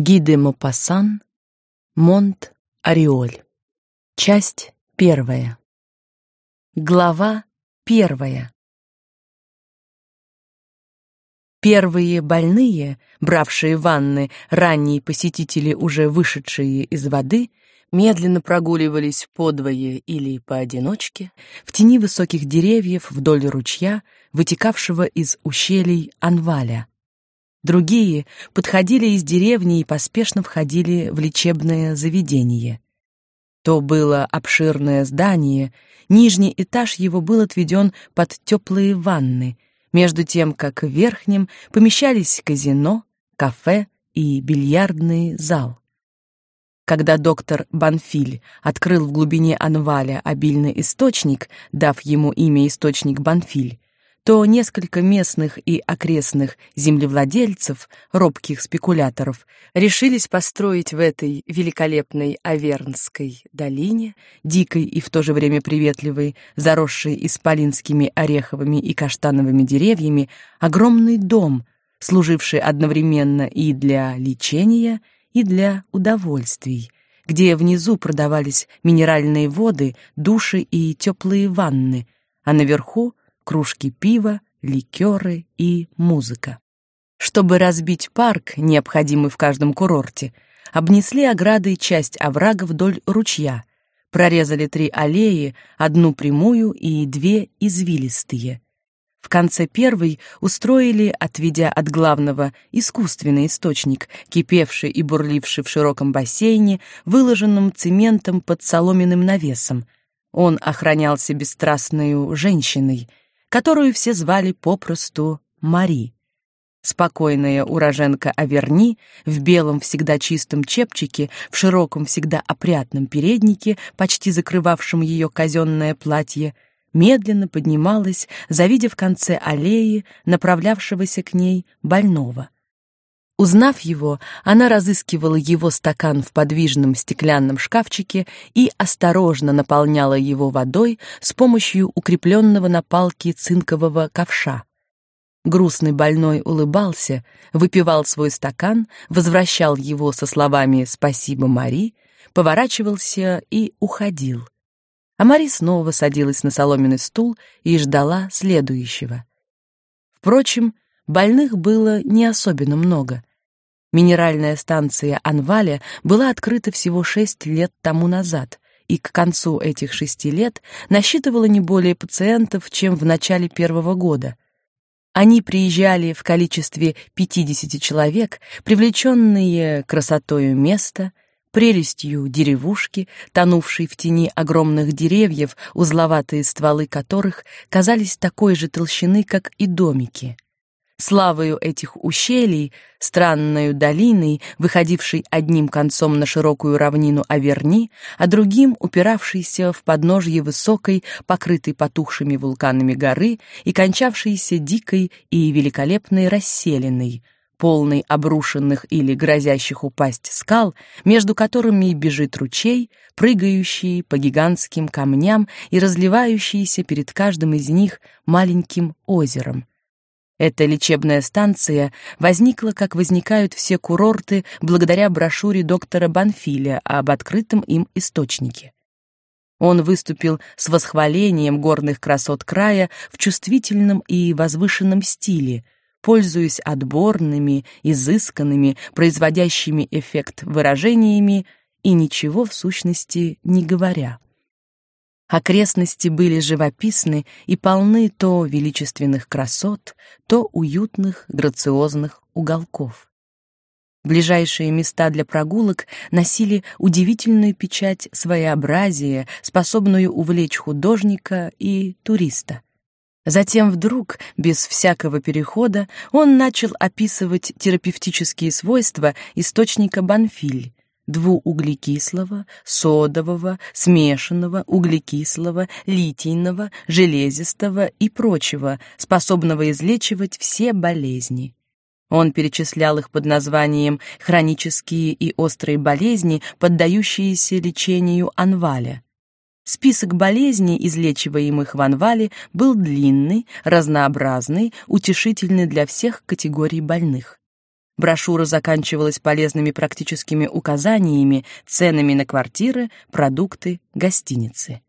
Гиде Мопассан, Монт Ореоль. Часть первая. Глава первая. Первые больные, бравшие ванны, ранние посетители, уже вышедшие из воды, медленно прогуливались подвое или поодиночке в тени высоких деревьев вдоль ручья, вытекавшего из ущелий Анваля. Другие подходили из деревни и поспешно входили в лечебное заведение. То было обширное здание, нижний этаж его был отведен под теплые ванны, между тем, как в верхнем помещались казино, кафе и бильярдный зал. Когда доктор Банфиль открыл в глубине Анваля обильный источник, дав ему имя источник Банфиль, то несколько местных и окрестных землевладельцев, робких спекуляторов, решились построить в этой великолепной Авернской долине, дикой и в то же время приветливой, заросшей исполинскими ореховыми и каштановыми деревьями, огромный дом, служивший одновременно и для лечения, и для удовольствий, где внизу продавались минеральные воды, души и теплые ванны, а наверху кружки пива, ликеры и музыка. Чтобы разбить парк, необходимый в каждом курорте, обнесли оградой часть оврага вдоль ручья, прорезали три аллеи, одну прямую и две извилистые. В конце первой устроили, отведя от главного, искусственный источник, кипевший и бурливший в широком бассейне, выложенном цементом под соломенным навесом. Он охранялся бесстрастной женщиной, которую все звали попросту Мари. Спокойная уроженка Аверни в белом всегда чистом чепчике, в широком всегда опрятном переднике, почти закрывавшем ее казенное платье, медленно поднималась, завидев в конце аллеи направлявшегося к ней больного. Узнав его, она разыскивала его стакан в подвижном стеклянном шкафчике и осторожно наполняла его водой с помощью укрепленного на палке цинкового ковша. Грустный больной улыбался, выпивал свой стакан, возвращал его со словами «Спасибо, Мари», поворачивался и уходил. А Мари снова садилась на соломенный стул и ждала следующего. Впрочем, больных было не особенно много. Минеральная станция Анваля была открыта всего шесть лет тому назад, и к концу этих шести лет насчитывала не более пациентов, чем в начале первого года. Они приезжали в количестве 50 человек, привлеченные красотою места, прелестью деревушки, тонувшей в тени огромных деревьев, узловатые стволы которых казались такой же толщины, как и домики — славою этих ущелий, странною долиной, выходившей одним концом на широкую равнину Аверни, а другим упиравшейся в подножье высокой, покрытой потухшими вулканами горы и кончавшейся дикой и великолепной расселенной, полной обрушенных или грозящих упасть скал, между которыми бежит ручей, прыгающий по гигантским камням и разливающийся перед каждым из них маленьким озером, эта лечебная станция возникла, как возникают все курорты, благодаря брошюре доктора Банфиля об открытом им источнике. Он выступил с восхвалением горных красот края в чувствительном и возвышенном стиле, пользуясь отборными, изысканными, производящими эффект выражениями и ничего в сущности не говоря. Окрестности были живописны и полны то величественных красот, то уютных, грациозных уголков. Ближайшие места для прогулок носили удивительную печать своеобразия, способную увлечь художника и туриста. Затем вдруг, без всякого перехода, он начал описывать терапевтические свойства источника Банфиль, двууглекислого, содового, смешанного, углекислого, литийного, железистого и прочего, способного излечивать все болезни. Он перечислял их под названием «хронические и острые болезни, поддающиеся лечению Анваля». Список болезней, излечиваемых в Анвале, был длинный, разнообразный, утешительный для всех категорий больных. Брошюра заканчивалась полезными практическими указаниями, ценами на квартиры, продукты, гостиницы.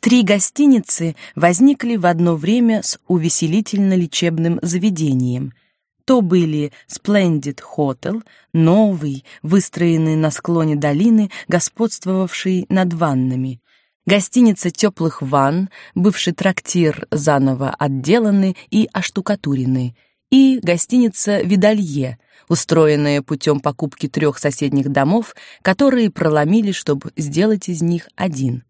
Три гостиницы возникли в одно время с увеселительно-лечебным заведением. То были Splendid Hotel, новый, выстроенный на склоне долины, господствовавший над ваннами, гостиница теплых ванн, бывший трактир заново отделанный и оштукатуренный, и гостиница Видалье, устроенная путем покупки трех соседних домов, которые проломили, чтобы сделать из них один.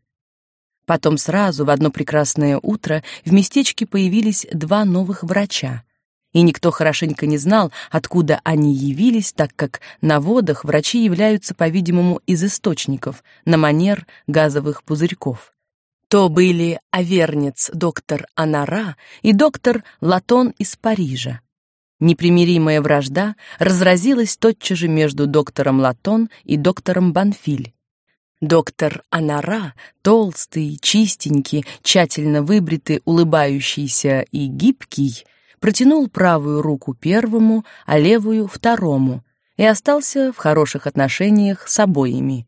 Потом сразу в одно прекрасное утро в местечке появились два новых врача. И никто хорошенько не знал, откуда они явились, так как на водах врачи являются, по-видимому, из источников, на манер газовых пузырьков. То были Авернец доктор Анара и доктор Латон из Парижа. Непримиримая вражда разразилась тотчас же между доктором Латон и доктором Банфиль. Доктор Анара, толстый, чистенький, тщательно выбритый, улыбающийся и гибкий, протянул правую руку первому, а левую второму и остался в хороших отношениях с обоими.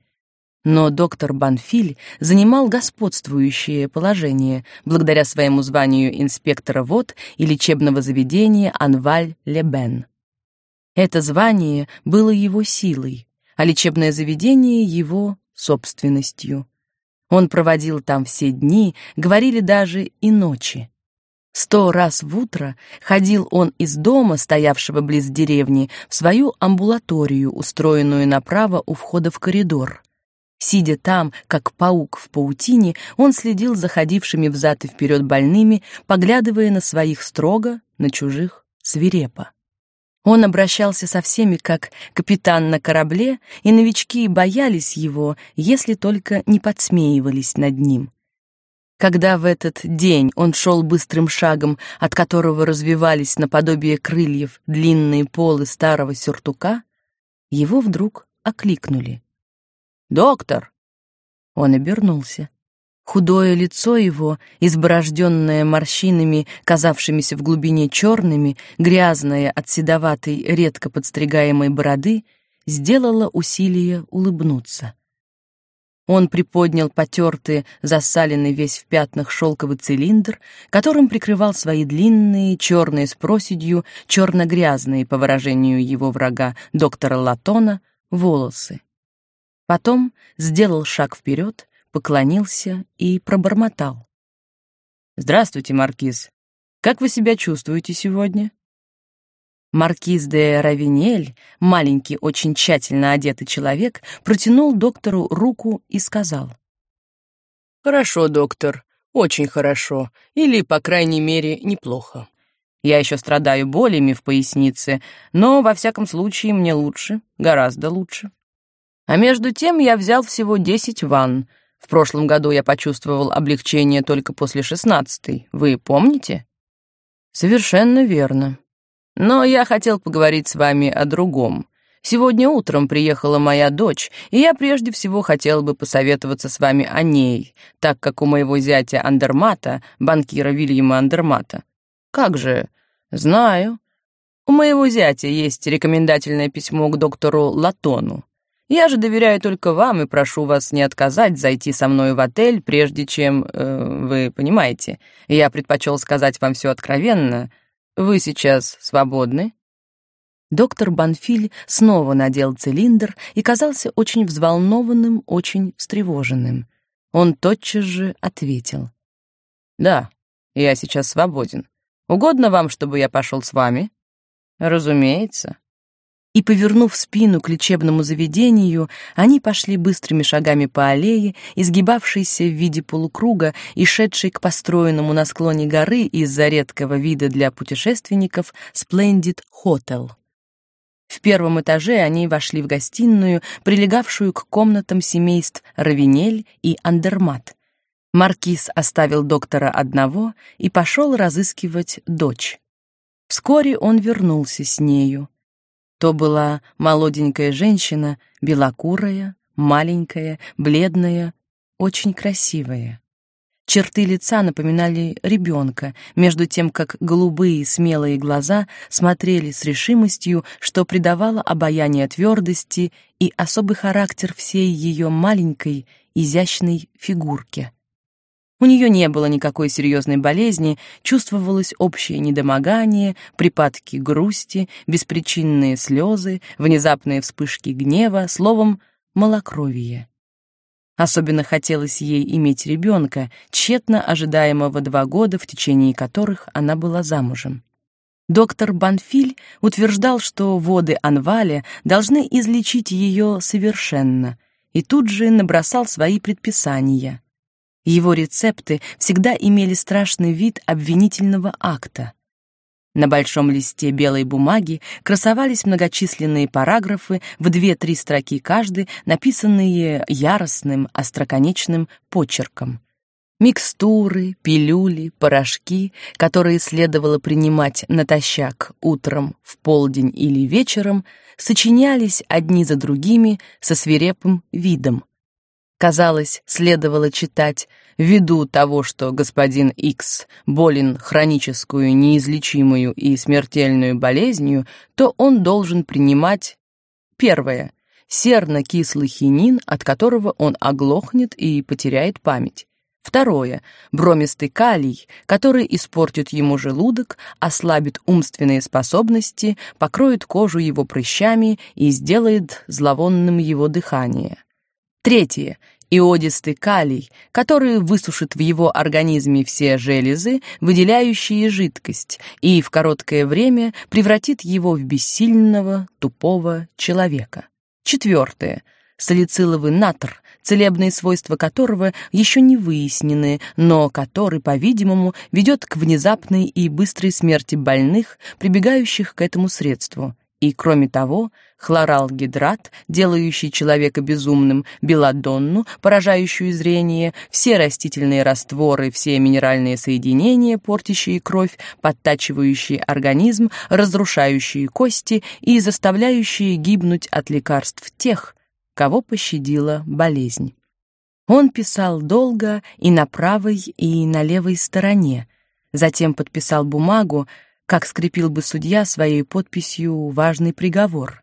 Но доктор Банфиль занимал господствующее положение благодаря своему званию инспектора вод и лечебного заведения Анваль-Лебен. Это звание было его силой, а лечебное заведение его собственностью. Он проводил там все дни, говорили даже и ночи. Сто раз в утро ходил он из дома, стоявшего близ деревни, в свою амбулаторию, устроенную направо у входа в коридор. Сидя там, как паук в паутине, он следил за ходившими взад и вперед больными, поглядывая на своих строго, на чужих свирепо. Он обращался со всеми как капитан на корабле, и новички боялись его, если только не подсмеивались над ним. Когда в этот день он шел быстрым шагом, от которого развивались наподобие крыльев длинные полы старого сюртука, его вдруг окликнули. Доктор!» Он обернулся. Худое лицо его, изборожденное морщинами, казавшимися в глубине черными, грязное от седоватой, редко подстригаемой бороды, сделало усилие улыбнуться. Он приподнял потертый, засаленный весь в пятнах шелковый цилиндр, которым прикрывал свои длинные, черные с проседью, черно-грязные, по выражению его врага, доктора Латона, волосы. Потом сделал шаг вперед, поклонился и пробормотал. «Здравствуйте, Маркиз. Как вы себя чувствуете сегодня?» Маркиз де Равинель, маленький, очень тщательно одетый человек, протянул доктору руку и сказал. «Хорошо, доктор, очень хорошо, или, по крайней мере, неплохо. Я еще страдаю болями в пояснице, но, во всяком случае, мне лучше, гораздо лучше». А между тем я взял всего 10 ванн. В прошлом году я почувствовал облегчение только после шестнадцатой. Вы помните? Совершенно верно. Но я хотел поговорить с вами о другом. Сегодня утром приехала моя дочь, и я прежде всего хотел бы посоветоваться с вами о ней, так как у моего зятя Андермата, банкира Вильяма Андермата. Как же? Знаю. У моего зятя есть рекомендательное письмо к доктору Латону. Я же доверяю только вам и прошу вас не отказать зайти со мной в отель, прежде чем, э, вы понимаете, я предпочел сказать вам все откровенно. Вы сейчас свободны?» Доктор Банфиль снова надел цилиндр и казался очень взволнованным, очень встревоженным. Он тотчас же ответил. «Да, я сейчас свободен. Угодно вам, чтобы я пошел с вами?» «Разумеется», и, повернув спину к лечебному заведению, они пошли быстрыми шагами по аллее, изгибавшейся в виде полукруга и шедшей к построенному на склоне горы из-за редкого вида для путешественников Splendid Hotel. В первом этаже они вошли в гостиную, прилегавшую к комнатам семейств Равинель и Андермат. Маркиз оставил доктора одного и пошел разыскивать дочь. Вскоре он вернулся с нею. То была молоденькая женщина, белокурая, маленькая, бледная, очень красивая. Черты лица напоминали ребенка, между тем как голубые смелые глаза смотрели с решимостью, что придавало обаяние твердости и особый характер всей ее маленькой, изящной фигурке. У нее не было никакой серьезной болезни, чувствовалось общее недомогание, припадки грусти, беспричинные слезы, внезапные вспышки гнева, словом, малокровие. Особенно хотелось ей иметь ребенка, тщетно ожидаемого два года, в течение которых она была замужем. Доктор Банфиль утверждал, что воды Анваля должны излечить ее совершенно, и тут же набросал свои предписания. Его рецепты всегда имели страшный вид обвинительного акта. На большом листе белой бумаги красовались многочисленные параграфы в две-три строки каждый, написанные яростным, остроконечным почерком. Микстуры, пилюли, порошки, которые следовало принимать натощак утром, в полдень или вечером, сочинялись одни за другими со свирепым видом. Казалось, следовало читать Ввиду того, что господин Икс болен хроническую, неизлечимую и смертельную болезнью, то он должен принимать первое серно-кислый хинин, от которого он оглохнет и потеряет память. Второе бромистый калий, который испортит ему желудок, ослабит умственные способности, покроет кожу его прыщами и сделает зловонным его дыхание. Третье иодистый калий, который высушит в его организме все железы, выделяющие жидкость, и в короткое время превратит его в бессильного, тупого человека. Четвертое. Салициловый натр, целебные свойства которого еще не выяснены, но который, по-видимому, ведет к внезапной и быстрой смерти больных, прибегающих к этому средству. И, кроме того, хлоралгидрат, делающий человека безумным, белладонну, поражающую зрение, все растительные растворы, все минеральные соединения, портящие кровь, подтачивающие организм, разрушающие кости и заставляющие гибнуть от лекарств тех, кого пощадила болезнь. Он писал долго и на правой, и на левой стороне, затем подписал бумагу, как скрепил бы судья своей подписью важный приговор.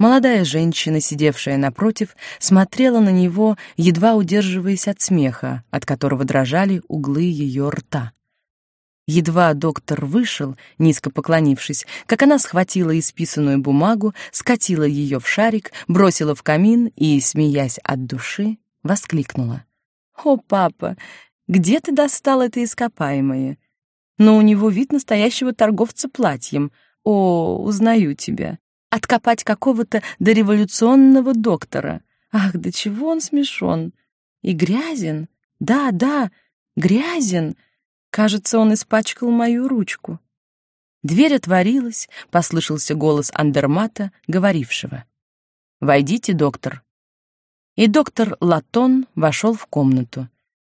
Молодая женщина, сидевшая напротив, смотрела на него, едва удерживаясь от смеха, от которого дрожали углы ее рта. Едва доктор вышел, низко поклонившись, как она схватила исписанную бумагу, скатила ее в шарик, бросила в камин и, смеясь от души, воскликнула: "О, папа, где ты достал это ископаемое? Но у него вид настоящего торговца платьем. О, узнаю тебя. Откопать какого-то дореволюционного доктора. Ах, до чего он смешон. И грязен. Да, да, грязен. Кажется, он испачкал мою ручку. Дверь отворилась, послышался голос Андермата, говорившего. «Войдите, доктор». И доктор Латон вошел в комнату.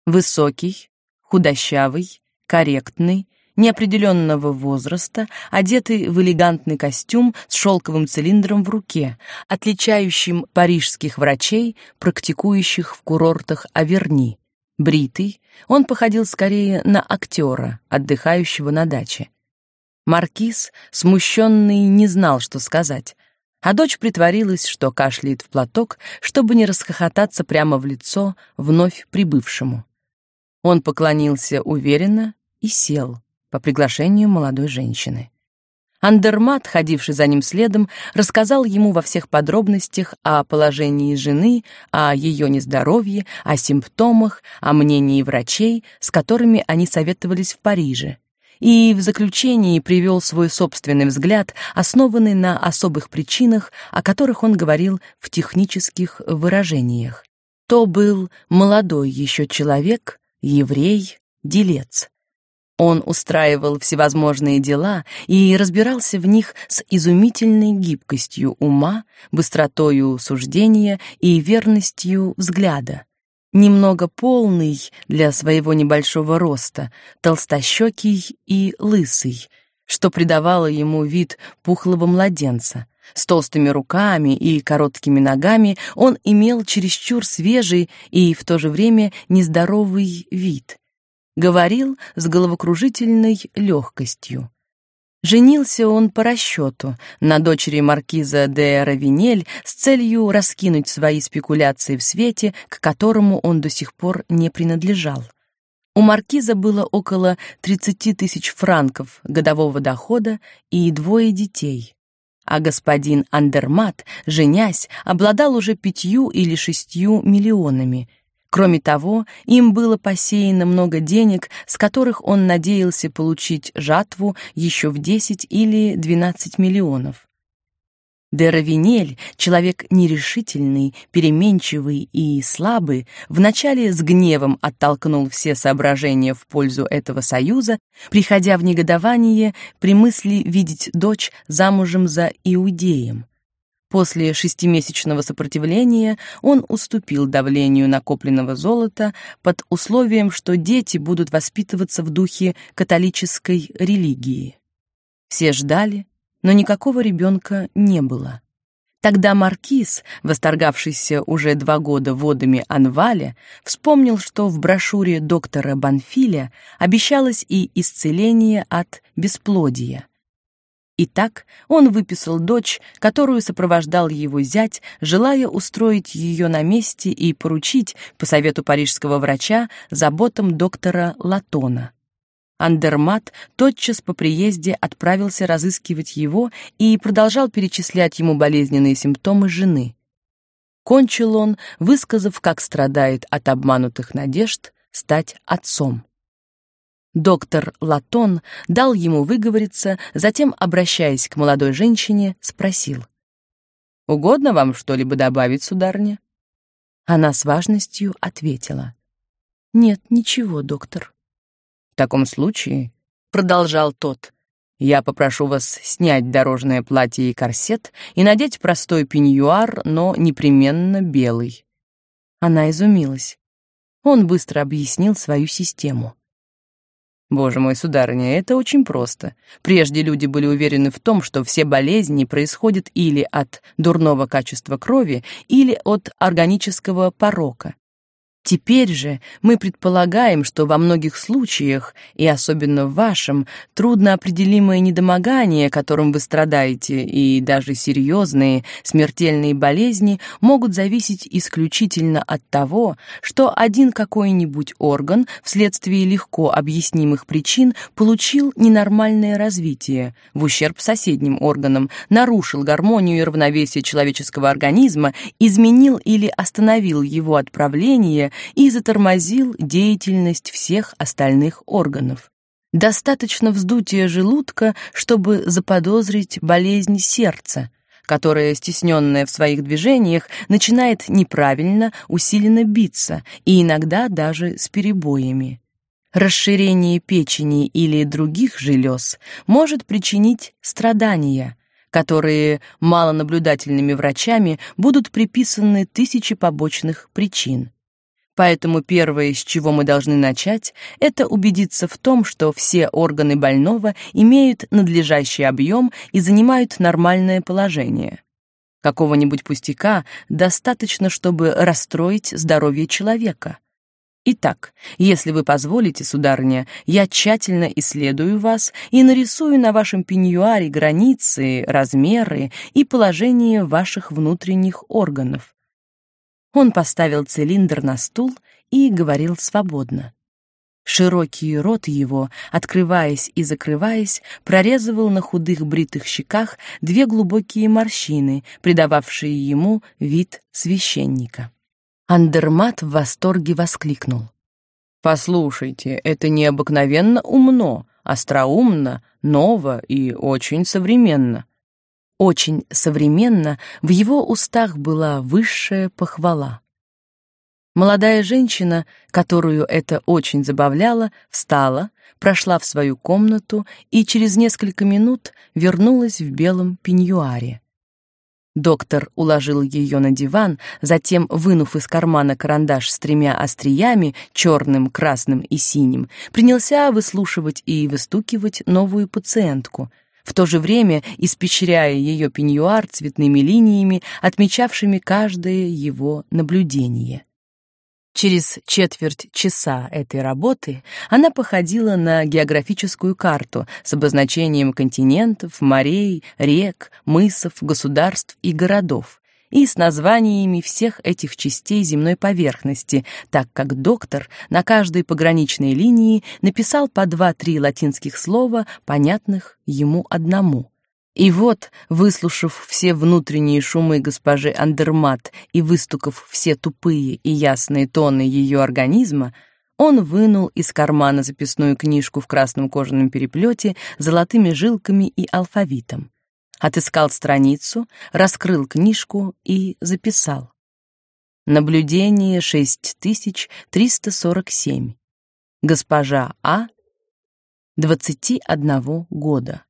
Высокий, худощавый, корректный, неопределенного возраста, одетый в элегантный костюм с шелковым цилиндром в руке, отличающим парижских врачей, практикующих в курортах Аверни. Бритый, он походил скорее на актера, отдыхающего на даче. Маркиз, смущенный, не знал, что сказать, а дочь притворилась, что кашляет в платок, чтобы не расхохотаться прямо в лицо вновь прибывшему. Он поклонился уверенно и сел по приглашению молодой женщины. Андермат, ходивший за ним следом, рассказал ему во всех подробностях о положении жены, о ее нездоровье, о симптомах, о мнении врачей, с которыми они советовались в Париже. И в заключении привел свой собственный взгляд, основанный на особых причинах, о которых он говорил в технических выражениях. То был молодой еще человек, еврей, делец. Он устраивал всевозможные дела и разбирался в них с изумительной гибкостью ума, быстротою суждения и верностью взгляда. Немного полный для своего небольшого роста, толстощекий и лысый, что придавало ему вид пухлого младенца, С толстыми руками и короткими ногами он имел чересчур свежий и в то же время нездоровый вид. Говорил с головокружительной легкостью. Женился он по расчету на дочери маркиза де Равинель с целью раскинуть свои спекуляции в свете, к которому он до сих пор не принадлежал. У маркиза было около 30 тысяч франков годового дохода и двое детей. А господин Андермат, женясь, обладал уже пятью или шестью миллионами, Кроме того, им было посеяно много денег, с которых он надеялся получить жатву еще в 10 или 12 миллионов. Деравинель, человек нерешительный, переменчивый и слабый, вначале с гневом оттолкнул все соображения в пользу этого союза, приходя в негодование при мысли видеть дочь замужем за иудеем. После шестимесячного сопротивления он уступил давлению накопленного золота под условием, что дети будут воспитываться в духе католической религии. Все ждали, но никакого ребенка не было. Тогда маркиз, восторгавшийся уже два года водами Анваля, вспомнил, что в брошюре доктора Банфиля обещалось и исцеление от бесплодия — Итак, он выписал дочь, которую сопровождал его зять, желая устроить ее на месте и поручить, по совету парижского врача, заботам доктора Латона. Андермат тотчас по приезде отправился разыскивать его и продолжал перечислять ему болезненные симптомы жены. Кончил он, высказав, как страдает от обманутых надежд стать отцом. Доктор Латон дал ему выговориться, затем, обращаясь к молодой женщине, спросил. «Угодно вам что-либо добавить, сударыня?» Она с важностью ответила. «Нет, ничего, доктор». «В таком случае», — продолжал тот, «я попрошу вас снять дорожное платье и корсет и надеть простой пеньюар, но непременно белый». Она изумилась. Он быстро объяснил свою систему. Боже мой, сударыня, это очень просто. Прежде люди были уверены в том, что все болезни происходят или от дурного качества крови, или от органического порока. Теперь же мы предполагаем, что во многих случаях, и особенно в вашем, трудноопределимое недомогание, которым вы страдаете, и даже серьезные смертельные болезни могут зависеть исключительно от того, что один какой-нибудь орган вследствие легко объяснимых причин получил ненормальное развитие в ущерб соседним органам, нарушил гармонию и равновесие человеческого организма, изменил или остановил его отправление и затормозил деятельность всех остальных органов. Достаточно вздутия желудка, чтобы заподозрить болезнь сердца, которая, стесненная в своих движениях, начинает неправильно, усиленно биться и иногда даже с перебоями. Расширение печени или других желез может причинить страдания, которые малонаблюдательными врачами будут приписаны тысячи побочных причин. Поэтому первое, с чего мы должны начать, это убедиться в том, что все органы больного имеют надлежащий объем и занимают нормальное положение. Какого-нибудь пустяка достаточно, чтобы расстроить здоровье человека. Итак, если вы позволите, сударыня, я тщательно исследую вас и нарисую на вашем пеньюаре границы, размеры и положение ваших внутренних органов. Он поставил цилиндр на стул и говорил свободно. Широкий рот его, открываясь и закрываясь, прорезывал на худых бритых щеках две глубокие морщины, придававшие ему вид священника. Андермат в восторге воскликнул: "Послушайте, это необыкновенно умно, остроумно, ново и очень современно очень современно, в его устах была высшая похвала. Молодая женщина, которую это очень забавляло, встала, прошла в свою комнату и через несколько минут вернулась в белом пеньюаре. Доктор уложил ее на диван, затем, вынув из кармана карандаш с тремя остриями, черным, красным и синим, принялся выслушивать и выстукивать новую пациентку — в то же время испещряя ее пеньюар цветными линиями, отмечавшими каждое его наблюдение. Через четверть часа этой работы она походила на географическую карту с обозначением континентов, морей, рек, мысов, государств и городов, и с названиями всех этих частей земной поверхности, так как доктор на каждой пограничной линии написал по два-три латинских слова, понятных ему одному. И вот, выслушав все внутренние шумы госпожи Андермат и выстукав все тупые и ясные тоны ее организма, он вынул из кармана записную книжку в красном кожаном переплете с золотыми жилками и алфавитом. Отыскал страницу, раскрыл книжку и записал. Наблюдение 6347. Госпожа А. 21 года.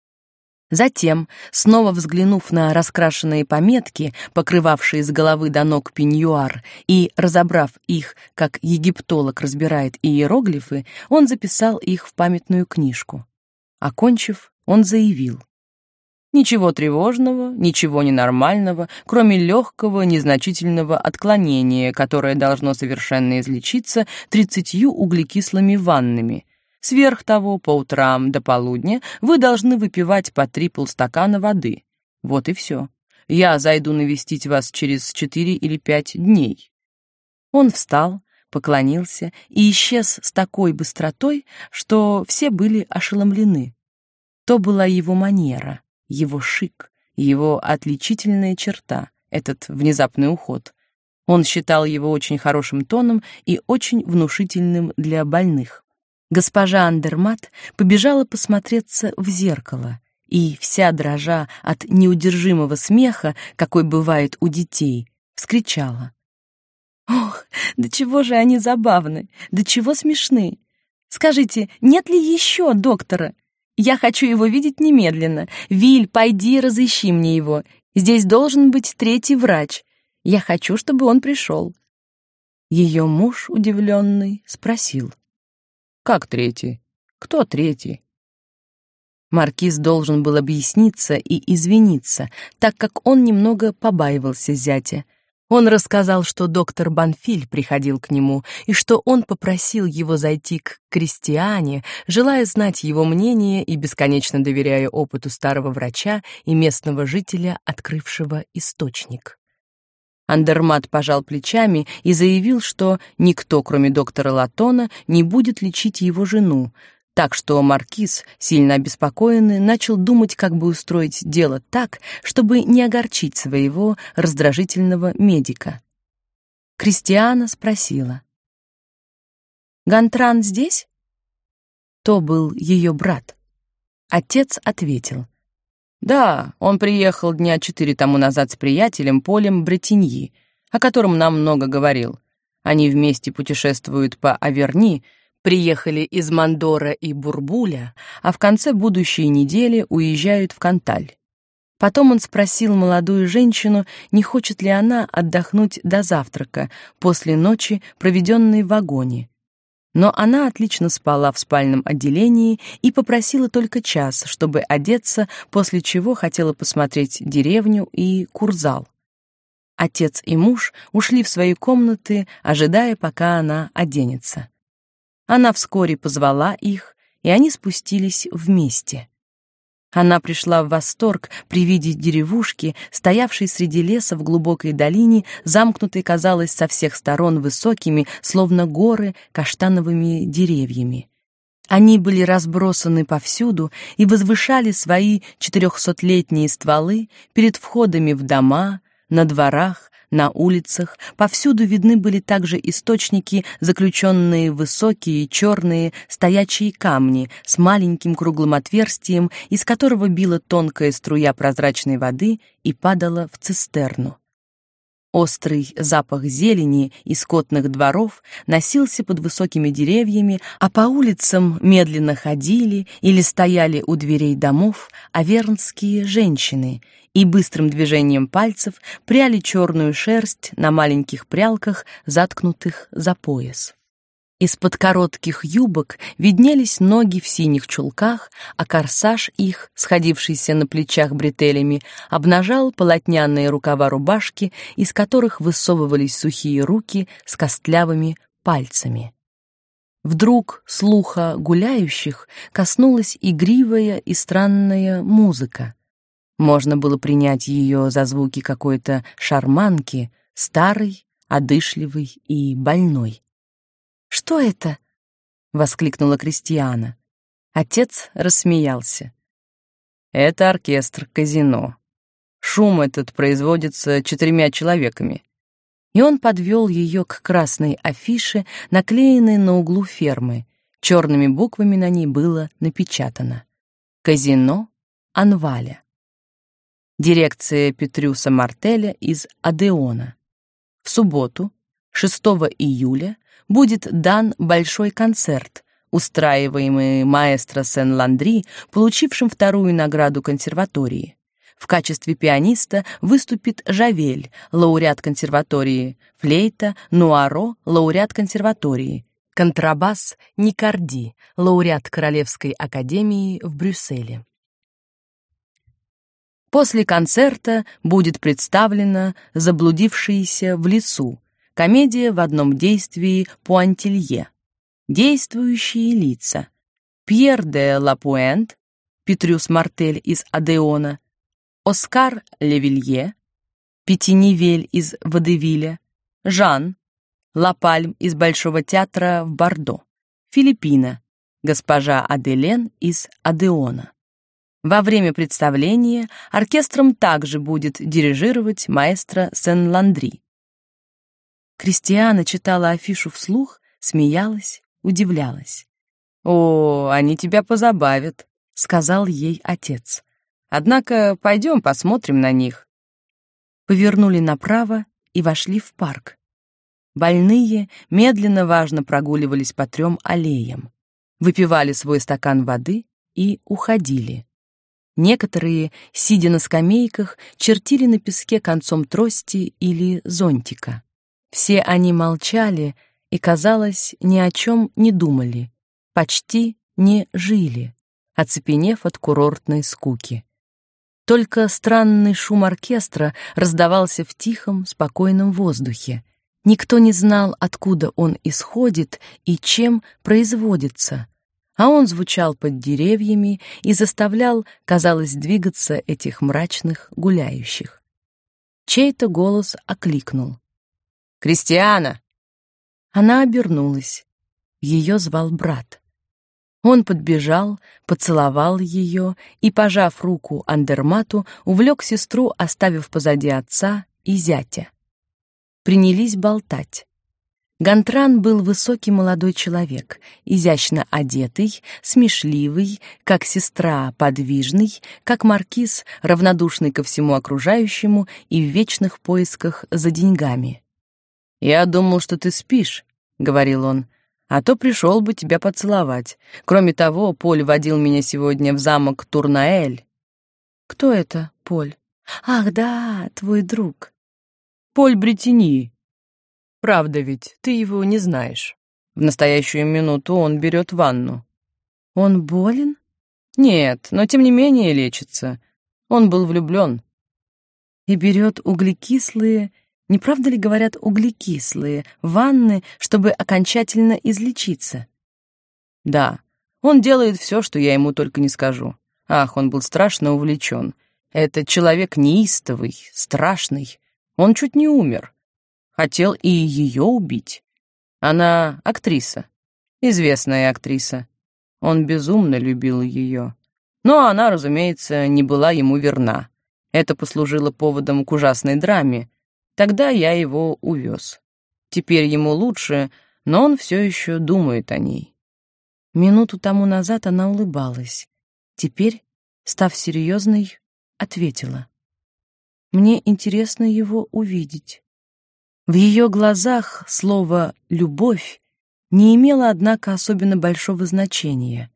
Затем, снова взглянув на раскрашенные пометки, покрывавшие с головы до ног пеньюар, и разобрав их, как египтолог разбирает иероглифы, он записал их в памятную книжку. Окончив, он заявил: Ничего тревожного, ничего ненормального, кроме легкого, незначительного отклонения, которое должно совершенно излечиться тридцатью углекислыми ваннами, Сверх того, по утрам до полудня вы должны выпивать по три полстакана воды. Вот и все. Я зайду навестить вас через четыре или пять дней». Он встал, поклонился и исчез с такой быстротой, что все были ошеломлены. То была его манера, его шик, его отличительная черта, этот внезапный уход. Он считал его очень хорошим тоном и очень внушительным для больных. Госпожа Андермат побежала посмотреться в зеркало, и вся дрожа от неудержимого смеха, какой бывает у детей, вскричала: "Ох, да чего же они забавны, да чего смешны! Скажите, нет ли еще доктора? Я хочу его видеть немедленно. Виль, пойди разыщи мне его. Здесь должен быть третий врач. Я хочу, чтобы он пришел». Ее муж, удивленный, спросил: как третий? Кто третий? Маркиз должен был объясниться и извиниться, так как он немного побаивался зятя. Он рассказал, что доктор Банфиль приходил к нему и что он попросил его зайти к крестьяне, желая знать его мнение и бесконечно доверяя опыту старого врача и местного жителя, открывшего источник. Андермат пожал плечами и заявил, что никто, кроме доктора Латона, не будет лечить его жену, так что маркиз, сильно обеспокоенный, начал думать, как бы устроить дело так, чтобы не огорчить своего раздражительного медика. Кристиана спросила. «Гантран здесь?» То был ее брат. Отец ответил — да, он приехал дня четыре тому назад с приятелем Полем Бретиньи, о котором нам много говорил. Они вместе путешествуют по Аверни, приехали из Мандора и Бурбуля, а в конце будущей недели уезжают в Канталь. Потом он спросил молодую женщину, не хочет ли она отдохнуть до завтрака, после ночи, проведенной в вагоне, но она отлично спала в спальном отделении и попросила только час, чтобы одеться, после чего хотела посмотреть деревню и курзал. Отец и муж ушли в свои комнаты, ожидая, пока она оденется. Она вскоре позвала их, и они спустились вместе. Она пришла в восторг при виде деревушки, стоявшей среди леса в глубокой долине, замкнутой, казалось, со всех сторон высокими, словно горы, каштановыми деревьями. Они были разбросаны повсюду и возвышали свои четырехсотлетние стволы перед входами в дома, на дворах, на улицах повсюду видны были также источники, заключенные высокие черные стоячие камни с маленьким круглым отверстием, из которого била тонкая струя прозрачной воды и падала в цистерну. Острый запах зелени и скотных дворов носился под высокими деревьями, а по улицам медленно ходили или стояли у дверей домов авернские женщины и быстрым движением пальцев пряли черную шерсть на маленьких прялках, заткнутых за пояс. Из-под коротких юбок виднелись ноги в синих чулках, а корсаж их, сходившийся на плечах бретелями, обнажал полотняные рукава рубашки, из которых высовывались сухие руки с костлявыми пальцами. Вдруг слуха гуляющих коснулась игривая и странная музыка. Можно было принять ее за звуки какой-то шарманки, старой, одышливой и больной. Что это? воскликнула Кристиана. Отец рассмеялся. Это оркестр казино. Шум этот производится четырьмя человеками. И он подвел ее к красной афише, наклеенной на углу фермы. Черными буквами на ней было напечатано: Казино Анваля. Дирекция Петрюса Мартеля из Адеона. В субботу, 6 июля, будет дан большой концерт, устраиваемый маэстро Сен-Ландри, получившим вторую награду консерватории. В качестве пианиста выступит Жавель, лауреат консерватории, флейта Нуаро, лауреат консерватории, контрабас Никарди, лауреат Королевской академии в Брюсселе. После концерта будет представлена «Заблудившиеся в лесу», Комедия в одном действии Пуантилье. Действующие лица. Пьер де Лапуэнт, Петрюс Мартель из Адеона, Оскар Левилье, Петинивель из Водевиля, Жан, Лапальм из Большого театра в Бордо, Филиппина, госпожа Аделен из Адеона. Во время представления оркестром также будет дирижировать маэстро Сен-Ландри. Кристиана читала афишу вслух, смеялась, удивлялась. «О, они тебя позабавят», — сказал ей отец. «Однако пойдем посмотрим на них». Повернули направо и вошли в парк. Больные медленно, важно прогуливались по трем аллеям, выпивали свой стакан воды и уходили. Некоторые, сидя на скамейках, чертили на песке концом трости или зонтика. Все они молчали и, казалось, ни о чем не думали, почти не жили, оцепенев от курортной скуки. Только странный шум оркестра раздавался в тихом, спокойном воздухе. Никто не знал, откуда он исходит и чем производится, а он звучал под деревьями и заставлял, казалось, двигаться этих мрачных гуляющих. Чей-то голос окликнул. Кристиана!» Она обернулась. Ее звал брат. Он подбежал, поцеловал ее и, пожав руку Андермату, увлек сестру, оставив позади отца и зятя. Принялись болтать. Гантран был высокий молодой человек, изящно одетый, смешливый, как сестра, подвижный, как маркиз, равнодушный ко всему окружающему и в вечных поисках за деньгами. «Я думал, что ты спишь», — говорил он, «а то пришел бы тебя поцеловать. Кроме того, Поль водил меня сегодня в замок Турнаэль». «Кто это, Поль?» «Ах, да, твой друг». «Поль Бретини». «Правда ведь, ты его не знаешь. В настоящую минуту он берет ванну». «Он болен?» «Нет, но тем не менее лечится. Он был влюблен». «И берет углекислые не правда ли говорят углекислые, ванны, чтобы окончательно излечиться? Да, он делает все, что я ему только не скажу. Ах, он был страшно увлечен. Это человек неистовый, страшный. Он чуть не умер. Хотел и ее убить. Она актриса, известная актриса. Он безумно любил ее. Но она, разумеется, не была ему верна. Это послужило поводом к ужасной драме, Тогда я его увез. Теперь ему лучше, но он все еще думает о ней. Минуту тому назад она улыбалась. Теперь, став серьезной, ответила. Мне интересно его увидеть. В ее глазах слово «любовь» не имело, однако, особенно большого значения.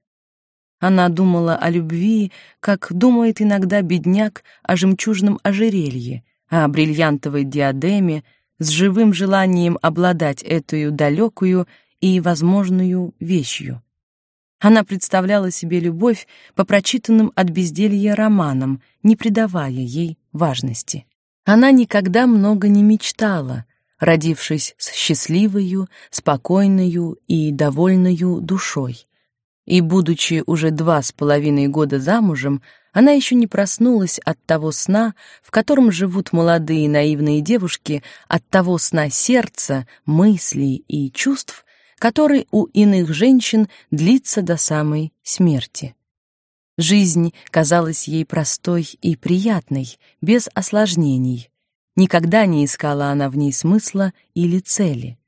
Она думала о любви, как думает иногда бедняк о жемчужном ожерелье, о бриллиантовой диадеме, с живым желанием обладать эту далекую и возможную вещью. Она представляла себе любовь по прочитанным от безделья романам, не придавая ей важности. Она никогда много не мечтала, родившись с счастливою, спокойною и довольною душой. И, будучи уже два с половиной года замужем, она еще не проснулась от того сна, в котором живут молодые наивные девушки, от того сна сердца, мыслей и чувств, который у иных женщин длится до самой смерти. Жизнь казалась ей простой и приятной, без осложнений. Никогда не искала она в ней смысла или цели.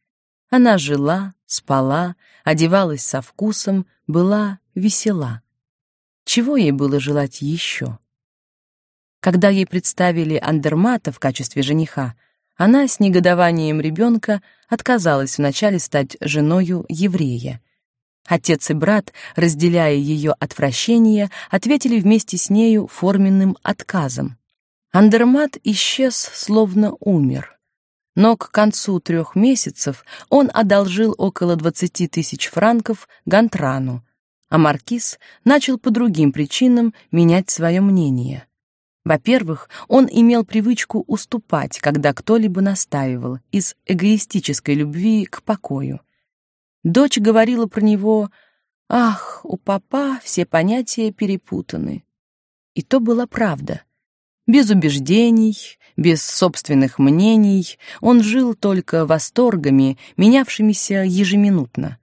Она жила, спала, одевалась со вкусом, была весела. Чего ей было желать еще? Когда ей представили Андермата в качестве жениха, она с негодованием ребенка отказалась вначале стать женою еврея. Отец и брат, разделяя ее отвращение, ответили вместе с нею форменным отказом. Андермат исчез, словно умер. Но к концу трех месяцев он одолжил около двадцати тысяч франков Гантрану, а маркиз начал по другим причинам менять свое мнение. Во-первых, он имел привычку уступать, когда кто-либо настаивал, из эгоистической любви к покою. Дочь говорила про него «Ах, у папа все понятия перепутаны». И то была правда. Без убеждений, без собственных мнений, он жил только восторгами, менявшимися ежеминутно.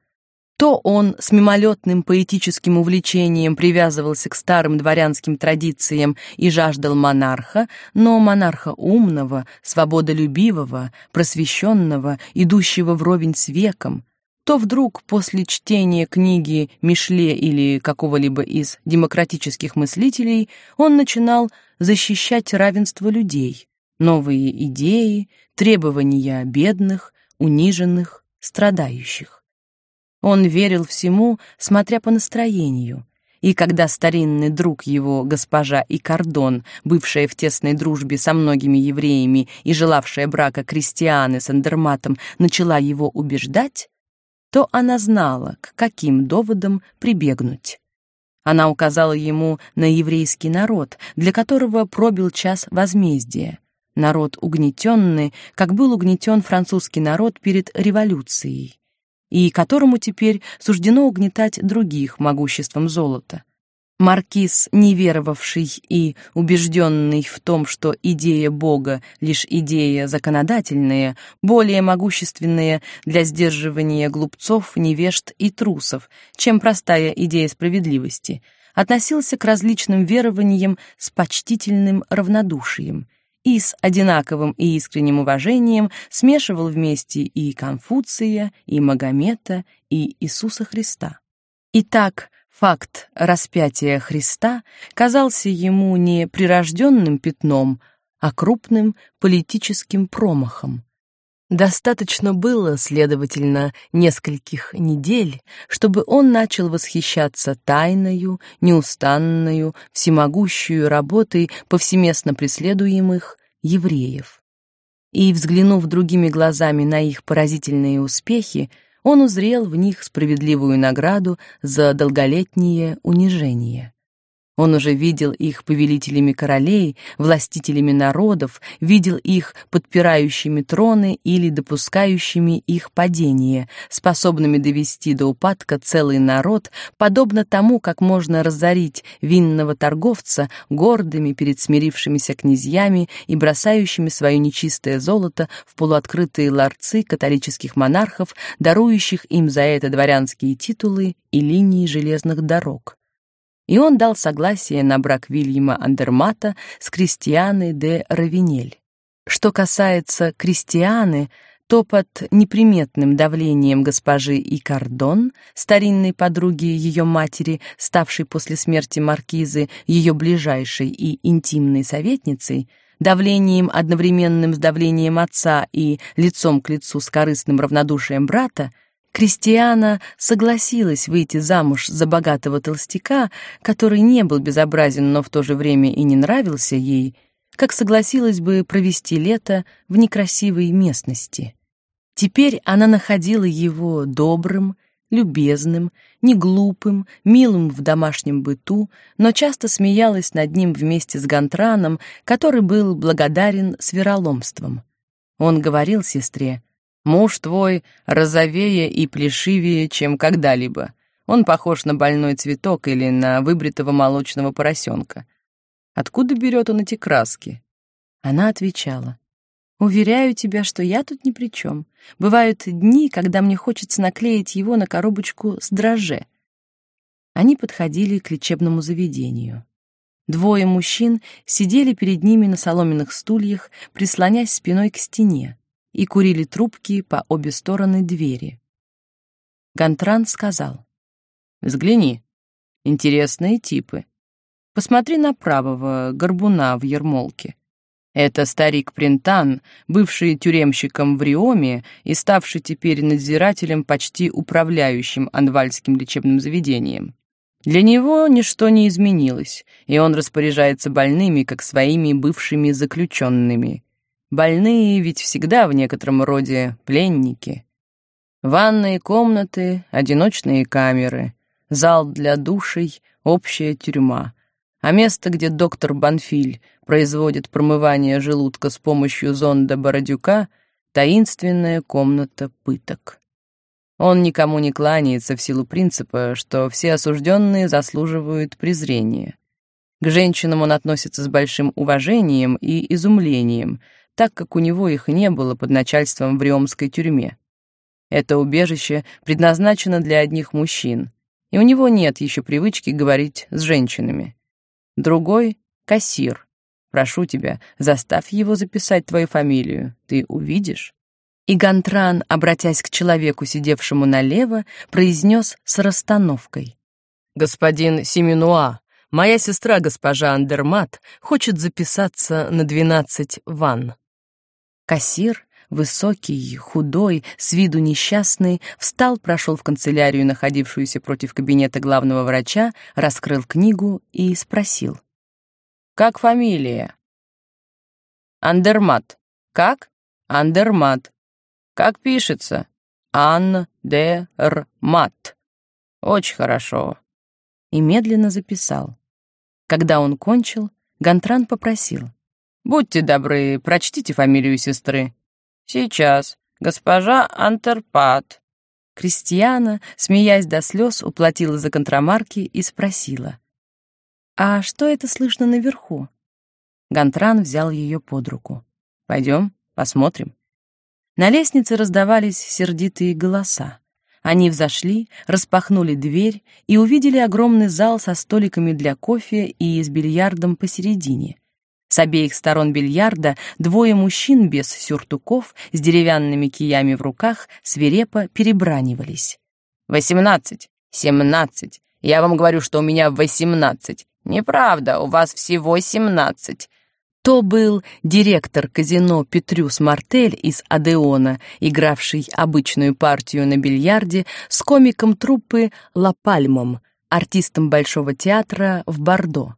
То он с мимолетным поэтическим увлечением привязывался к старым дворянским традициям и жаждал монарха, но монарха умного, свободолюбивого, просвещенного, идущего вровень с веком, то вдруг после чтения книги Мишле или какого-либо из демократических мыслителей он начинал защищать равенство людей, новые идеи, требования бедных, униженных, страдающих. Он верил всему, смотря по настроению. И когда старинный друг его, госпожа Икардон, бывшая в тесной дружбе со многими евреями и желавшая брака крестьяны с Андерматом, начала его убеждать, то она знала, к каким доводам прибегнуть. Она указала ему на еврейский народ, для которого пробил час возмездия. Народ угнетенный, как был угнетен французский народ перед революцией и которому теперь суждено угнетать других могуществом золота. Маркиз, не веровавший и убежденный в том, что идея Бога лишь идея законодательная, более могущественная для сдерживания глупцов, невежд и трусов, чем простая идея справедливости, относился к различным верованиям с почтительным равнодушием – и с одинаковым и искренним уважением смешивал вместе и Конфуция, и Магомета, и Иисуса Христа. Итак, факт распятия Христа казался ему не прирожденным пятном, а крупным политическим промахом, Достаточно было, следовательно, нескольких недель, чтобы он начал восхищаться тайною, неустанною, всемогущую работой повсеместно преследуемых евреев. И, взглянув другими глазами на их поразительные успехи, он узрел в них справедливую награду за долголетнее унижение. Он уже видел их повелителями королей, властителями народов, видел их подпирающими троны или допускающими их падение, способными довести до упадка целый народ, подобно тому, как можно разорить винного торговца гордыми перед смирившимися князьями и бросающими свое нечистое золото в полуоткрытые ларцы католических монархов, дарующих им за это дворянские титулы и линии железных дорог и он дал согласие на брак Вильяма Андермата с Кристианой де Равинель. Что касается Кристианы, то под неприметным давлением госпожи Икардон, старинной подруги ее матери, ставшей после смерти маркизы ее ближайшей и интимной советницей, давлением одновременным с давлением отца и лицом к лицу с корыстным равнодушием брата, Кристиана согласилась выйти замуж за богатого толстяка, который не был безобразен, но в то же время и не нравился ей, как согласилась бы провести лето в некрасивой местности. Теперь она находила его добрым, любезным, неглупым, милым в домашнем быту, но часто смеялась над ним вместе с Гантраном, который был благодарен свероломством. Он говорил сестре, «Муж твой розовее и плешивее, чем когда-либо. Он похож на больной цветок или на выбритого молочного поросенка. Откуда берет он эти краски?» Она отвечала, Уверяю тебя, что я тут ни при чем. Бывают дни, когда мне хочется наклеить его на коробочку с дрожже. Они подходили к лечебному заведению. Двое мужчин сидели перед ними на соломенных стульях, прислонясь спиной к стене, и курили трубки по обе стороны двери. Гантран сказал: "Взгляни, интересные типы. Посмотри на правого горбуна в ермолке. Это старик Принтан, бывший тюремщиком в Риоме и ставший теперь надзирателем, почти управляющим анвальским лечебным заведением. Для него ничто не изменилось, и он распоряжается больными, как своими бывшими заключенными. Больные ведь всегда в некотором роде пленники. Ванные комнаты, одиночные камеры, зал для душей, общая тюрьма — а место, где доктор Банфиль производит промывание желудка с помощью зонда Бородюка, таинственная комната пыток. Он никому не кланяется в силу принципа, что все осужденные заслуживают презрения. К женщинам он относится с большим уважением и изумлением, так как у него их не было под начальством в Риомской тюрьме. Это убежище предназначено для одних мужчин, и у него нет еще привычки говорить с женщинами. Другой — кассир. Прошу тебя, заставь его записать твою фамилию. Ты увидишь». И Гантран, обратясь к человеку, сидевшему налево, произнес с расстановкой. «Господин Семенуа, моя сестра, госпожа Андермат, хочет записаться на двенадцать ванн». Кассир, высокий, худой, с виду несчастный, встал, прошел в канцелярию, находившуюся против кабинета главного врача, раскрыл книгу и спросил. «Как фамилия?» «Андермат». «Как?» «Андермат». «Как пишется?» «Ан-де-р-мат». «Очень хорошо». И медленно записал. Когда он кончил, Гантран попросил. «Будьте добры, прочтите фамилию сестры». «Сейчас. Госпожа Антерпат». Кристиана, смеясь до слез, уплатила за контрамарки и спросила. «А что это слышно наверху?» Гантран взял ее под руку. «Пойдем, посмотрим». На лестнице раздавались сердитые голоса. Они взошли, распахнули дверь и увидели огромный зал со столиками для кофе и с бильярдом посередине. С обеих сторон бильярда двое мужчин без сюртуков с деревянными киями в руках свирепо перебранивались. «Восемнадцать! Семнадцать! Я вам говорю, что у меня восемнадцать! Неправда, у вас всего семнадцать!» То был директор казино Петрюс Мартель из Адеона, игравший обычную партию на бильярде с комиком труппы Лапальмом, артистом Большого театра в Бордо.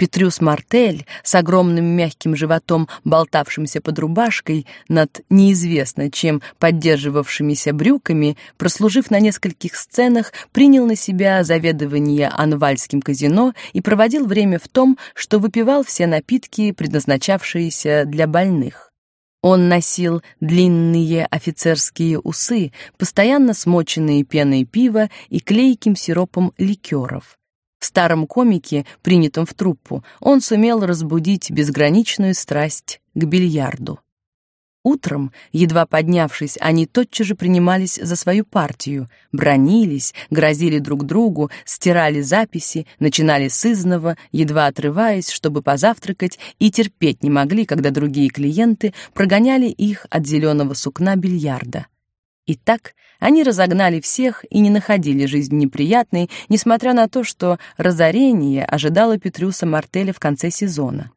Петрюс Мартель с огромным мягким животом, болтавшимся под рубашкой, над неизвестно чем поддерживавшимися брюками, прослужив на нескольких сценах, принял на себя заведование анвальским казино и проводил время в том, что выпивал все напитки, предназначавшиеся для больных. Он носил длинные офицерские усы, постоянно смоченные пеной пива и клейким сиропом ликеров. В старом комике, принятом в труппу, он сумел разбудить безграничную страсть к бильярду. Утром, едва поднявшись, они тотчас же принимались за свою партию, бронились, грозили друг другу, стирали записи, начинали с изного, едва отрываясь, чтобы позавтракать, и терпеть не могли, когда другие клиенты прогоняли их от зеленого сукна бильярда. И так они разогнали всех и не находили жизнь неприятной, несмотря на то, что разорение ожидало Петрюса Мартеля в конце сезона.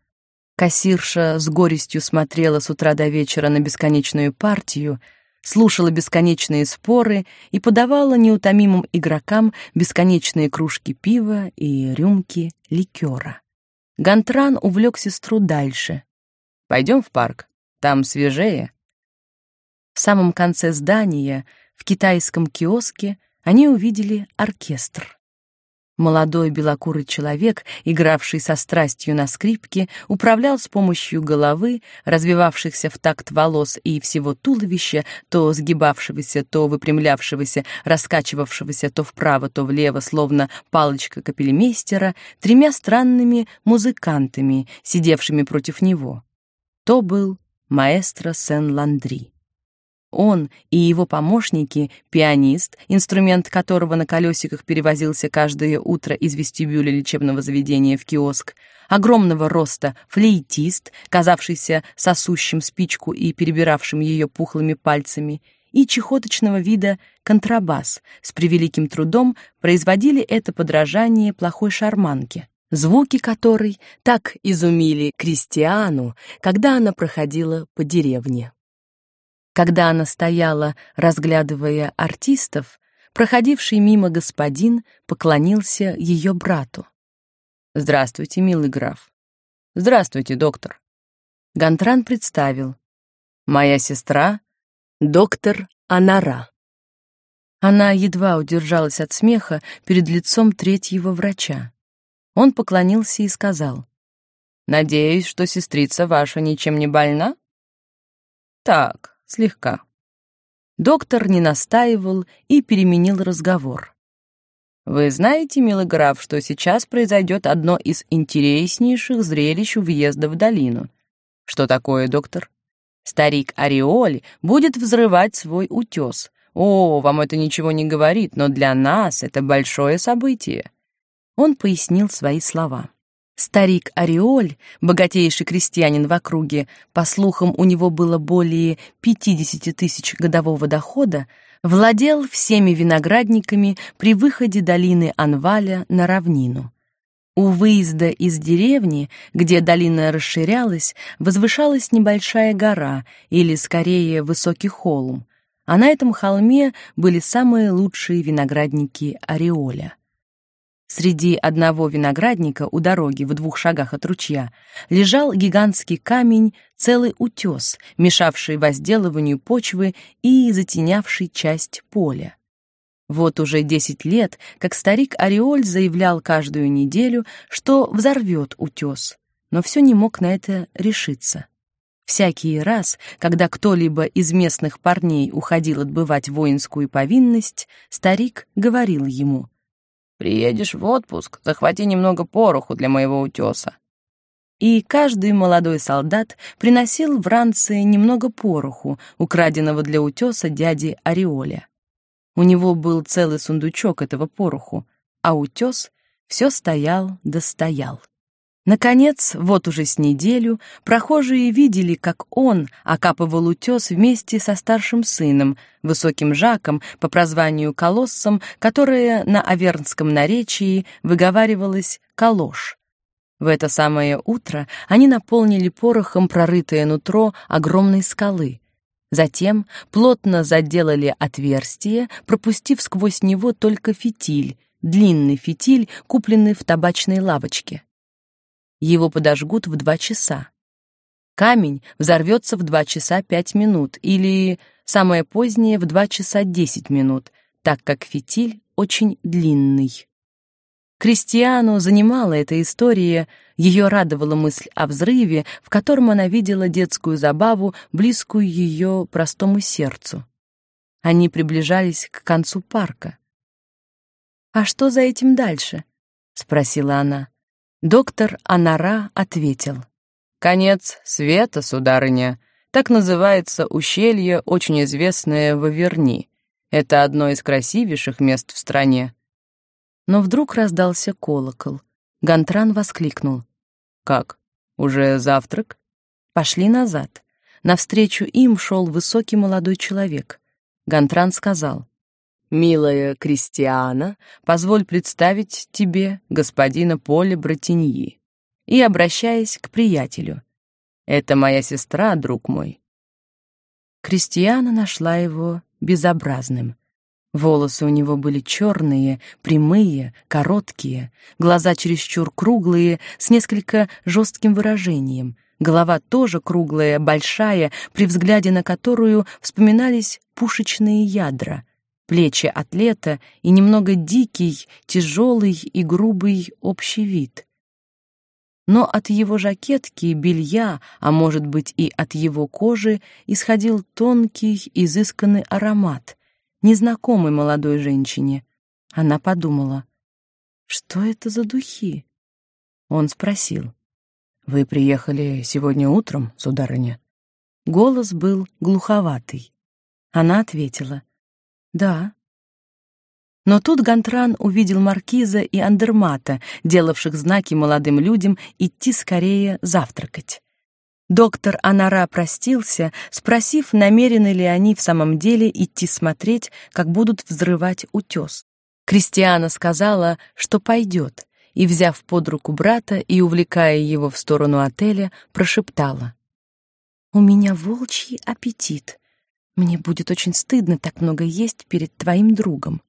Кассирша с горестью смотрела с утра до вечера на бесконечную партию, слушала бесконечные споры и подавала неутомимым игрокам бесконечные кружки пива и рюмки ликера. Гантран увлек сестру дальше. «Пойдем в парк, там свежее», В самом конце здания, в китайском киоске, они увидели оркестр. Молодой белокурый человек, игравший со страстью на скрипке, управлял с помощью головы, развивавшихся в такт волос и всего туловища, то сгибавшегося, то выпрямлявшегося, раскачивавшегося то вправо, то влево, словно палочка капельмейстера, тремя странными музыкантами, сидевшими против него. То был маэстро Сен-Ландри. Он и его помощники, пианист, инструмент которого на колесиках перевозился каждое утро из вестибюля лечебного заведения в киоск, огромного роста флейтист, казавшийся сосущим спичку и перебиравшим ее пухлыми пальцами, и чехоточного вида контрабас с превеликим трудом производили это подражание плохой шарманке, звуки которой так изумили Кристиану, когда она проходила по деревне. Когда она стояла, разглядывая артистов, проходивший мимо господин поклонился ее брату. «Здравствуйте, милый граф». «Здравствуйте, доктор». Гантран представил. «Моя сестра, доктор Анара». Она едва удержалась от смеха перед лицом третьего врача. Он поклонился и сказал. «Надеюсь, что сестрица ваша ничем не больна?» «Так, Слегка. Доктор не настаивал и переменил разговор. Вы знаете, милый граф, что сейчас произойдет одно из интереснейших зрелищ у въезда в долину. Что такое, доктор? Старик Ореоль будет взрывать свой утес. О, вам это ничего не говорит, но для нас это большое событие. Он пояснил свои слова. Старик Ореоль, богатейший крестьянин в округе, по слухам, у него было более 50 тысяч годового дохода, владел всеми виноградниками при выходе долины Анваля на равнину. У выезда из деревни, где долина расширялась, возвышалась небольшая гора, или скорее высокий холм, а на этом холме были самые лучшие виноградники Ореоля. Среди одного виноградника у дороги в двух шагах от ручья лежал гигантский камень, целый утес, мешавший возделыванию почвы и затенявший часть поля. Вот уже десять лет, как старик Ореоль заявлял каждую неделю, что взорвет утес, но все не мог на это решиться. Всякий раз, когда кто-либо из местных парней уходил отбывать воинскую повинность, старик говорил ему — Приедешь в отпуск, захвати немного пороху для моего утеса. И каждый молодой солдат приносил в ранце немного пороху, украденного для утеса дяди Ореоля. У него был целый сундучок этого пороху, а утес все стоял да стоял. Наконец, вот уже с неделю, прохожие видели, как он окапывал утес вместе со старшим сыном, высоким Жаком, по прозванию Колоссом, которое на авернском наречии выговаривалось «колош». В это самое утро они наполнили порохом прорытое нутро огромной скалы. Затем плотно заделали отверстие, пропустив сквозь него только фитиль, длинный фитиль, купленный в табачной лавочке. Его подожгут в два часа. Камень взорвется в два часа пять минут или, самое позднее, в два часа десять минут, так как фитиль очень длинный. Кристиану занимала эта история, ее радовала мысль о взрыве, в котором она видела детскую забаву, близкую ее простому сердцу. Они приближались к концу парка. «А что за этим дальше?» — спросила она. Доктор Анара ответил. «Конец света, сударыня. Так называется ущелье, очень известное в Аверни. Это одно из красивейших мест в стране». Но вдруг раздался колокол. Гантран воскликнул. «Как? Уже завтрак?» Пошли назад. Навстречу им шел высокий молодой человек. Гантран сказал. «Милая Кристиана, позволь представить тебе господина Поля Братиньи». И, обращаясь к приятелю, «Это моя сестра, друг мой». Кристиана нашла его безобразным. Волосы у него были черные, прямые, короткие, глаза чересчур круглые, с несколько жестким выражением, Голова тоже круглая, большая, при взгляде на которую вспоминались пушечные ядра, плечи атлета и немного дикий, тяжелый и грубый общий вид. Но от его жакетки, белья, а может быть и от его кожи, исходил тонкий, изысканный аромат, незнакомый молодой женщине. Она подумала, что это за духи? Он спросил, «Вы приехали сегодня утром, сударыня?» Голос был глуховатый. Она ответила, «Да». Но тут Гантран увидел маркиза и Андермата, делавших знаки молодым людям идти скорее завтракать. Доктор Анара простился, спросив, намерены ли они в самом деле идти смотреть, как будут взрывать утес. Кристиана сказала, что пойдет, и, взяв под руку брата и увлекая его в сторону отеля, прошептала: "У меня волчий аппетит. Мне будет очень стыдно так много есть перед твоим другом".